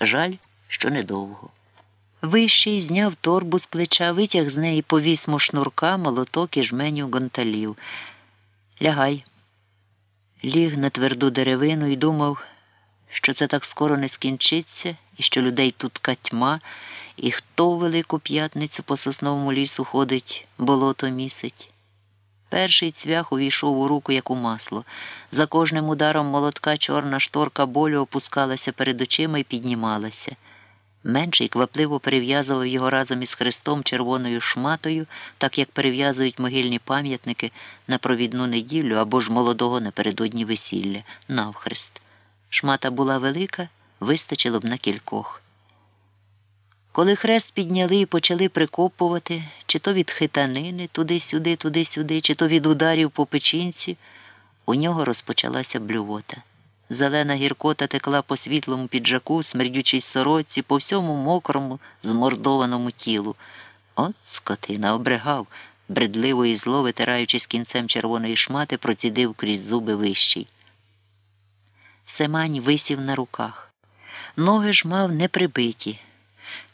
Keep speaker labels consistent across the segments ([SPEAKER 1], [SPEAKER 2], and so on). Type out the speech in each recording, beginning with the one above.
[SPEAKER 1] Жаль, що недовго. Вищий зняв торбу з плеча, витяг з неї повісьму шнурка, молоток і жменю гонталів. Лягай. Ліг на тверду деревину і думав, що це так скоро не скінчиться, і що людей тут катьма, і хто в Велику п'ятницю по сосновому лісу ходить, болото місить. Перший цвях увійшов у руку, як у масло. За кожним ударом молотка чорна шторка болю опускалася перед очима і піднімалася. Менший квапливо перев'язував його разом із хрестом червоною шматою, так як перев'язують могильні пам'ятники на провідну неділю або ж молодого напередодні весілля, навхрест. Шмата була велика, вистачило б на кількох. Коли хрест підняли і почали прикопувати, чи то від хитанини туди-сюди, туди-сюди, чи то від ударів по печінці, у нього розпочалася блювота. Зелена гіркота текла по світлому піджаку, смердючій сороці, по всьому мокрому, змордованому тілу. От скотина обригав, бредливо і зло, витираючись кінцем червоної шмати, процідив крізь зуби вищий. Семань висів на руках. Ноги ж мав неприбиті.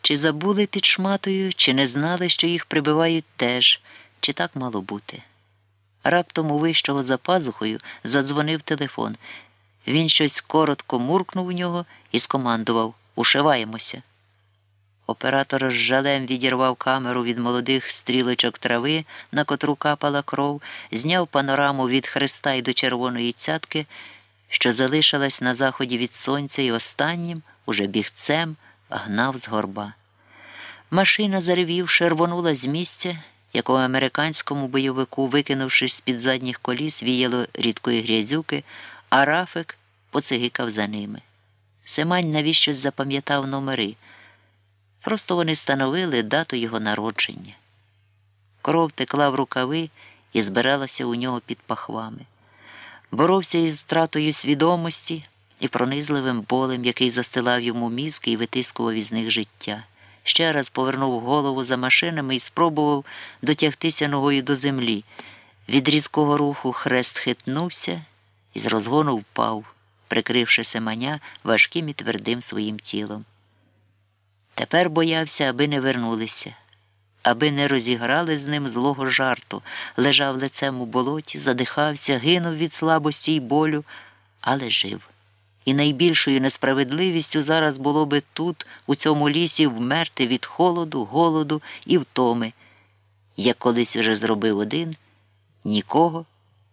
[SPEAKER 1] Чи забули під шматою, чи не знали, що їх прибивають теж, чи так мало бути. Раптом у вищого за пазухою задзвонив телефон. Він щось коротко муркнув у нього і скомандував Ушиваємося. Оператор з жалем відірвав камеру від молодих стрілочок трави, на котру капала кров, зняв панораму від хреста й до червоної цятки, що залишилась на заході від сонця, і останнім, уже бігцем, гнав з горба. Машина, заревівши, рвонула з місця, якого американському бойовику, викинувшись з під задніх коліс, віяло рідкої грязюки, а Рафик поцигикав за ними. Семань навіщось запам'ятав номери. Просто вони становили дату його народження. Кров текла в рукави і збиралася у нього під пахвами. Боровся із втратою свідомості і пронизливим болем, який застилав йому мізки і витискував із них життя. Ще раз повернув голову за машинами і спробував дотягтися ногою до землі. Від різкого руху хрест хитнувся і з розгону впав, прикривши семеня важким і твердим своїм тілом. Тепер боявся, аби не вернулися, аби не розіграли з ним злого жарту, лежав лицем у болоті, задихався, гинув від слабості й болю, але жив. І найбільшою несправедливістю зараз було би тут, у цьому лісі, вмерти від холоду, голоду і втоми, як колись вже зробив один, нікого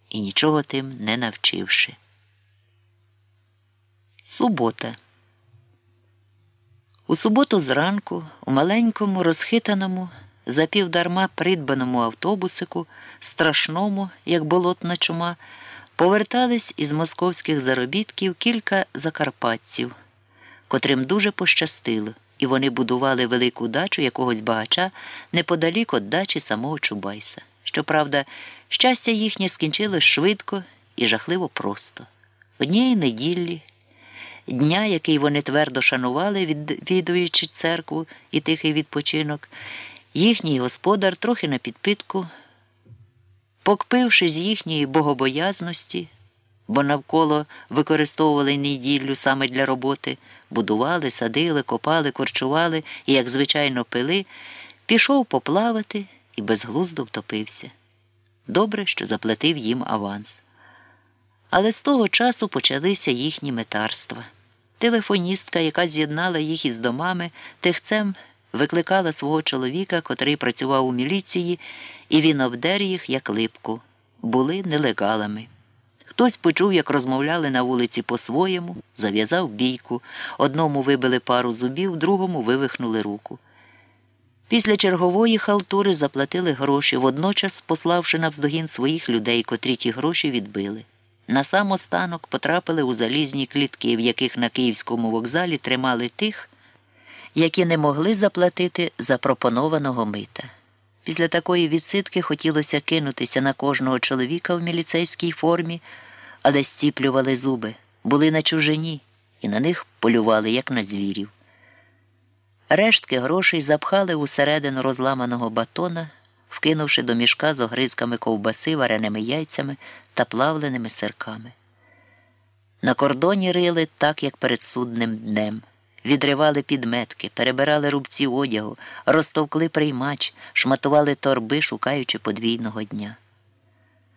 [SPEAKER 1] і нічого тим не навчивши. Субота. У суботу зранку, у маленькому, розхитаному, запівдарма придбаному автобусику, страшному, як болотна чума, повертались із московських заробітків кілька закарпатців, котрим дуже пощастило, і вони будували велику дачу якогось багача неподалік від дачі самого Чубайса. Щоправда, щастя їхнє скінчилось швидко і жахливо просто. Однієї неділі дня, який вони твердо шанували, відвідуючи церкву і тихий відпочинок, їхній господар трохи на підпитку, покпивши з їхньої богобоязності, бо навколо використовували неділю саме для роботи, будували, садили, копали, корчували і, як звичайно, пили, пішов поплавати і безглуздо втопився. Добре, що заплатив їм аванс. Але з того часу почалися їхні метарства. Телефоністка, яка з'єднала їх із домами, тихцем викликала свого чоловіка, котрий працював у міліції, і він обдер їх, як липку, були нелегалами. Хтось почув, як розмовляли на вулиці по-своєму, зав'язав бійку, одному вибили пару зубів, другому вивихнули руку. Після чергової халтури заплатили гроші, водночас пославши навздогін своїх людей, котрі ті гроші відбили. На сам останок потрапили у залізні клітки, в яких на київському вокзалі тримали тих, які не могли заплатити запропонованого мита. Після такої відсидки хотілося кинутися на кожного чоловіка в міліцейській формі, але стіплювали зуби, були на чужині і на них полювали, як на звірів. Рештки грошей запхали усередину розламаного батона вкинувши до мішка з огризками ковбаси, вареними яйцями та плавленими сирками. На кордоні рили так, як перед судним днем. Відривали підметки, перебирали рубці одягу, розтовкли приймач, шматували торби, шукаючи подвійного дня.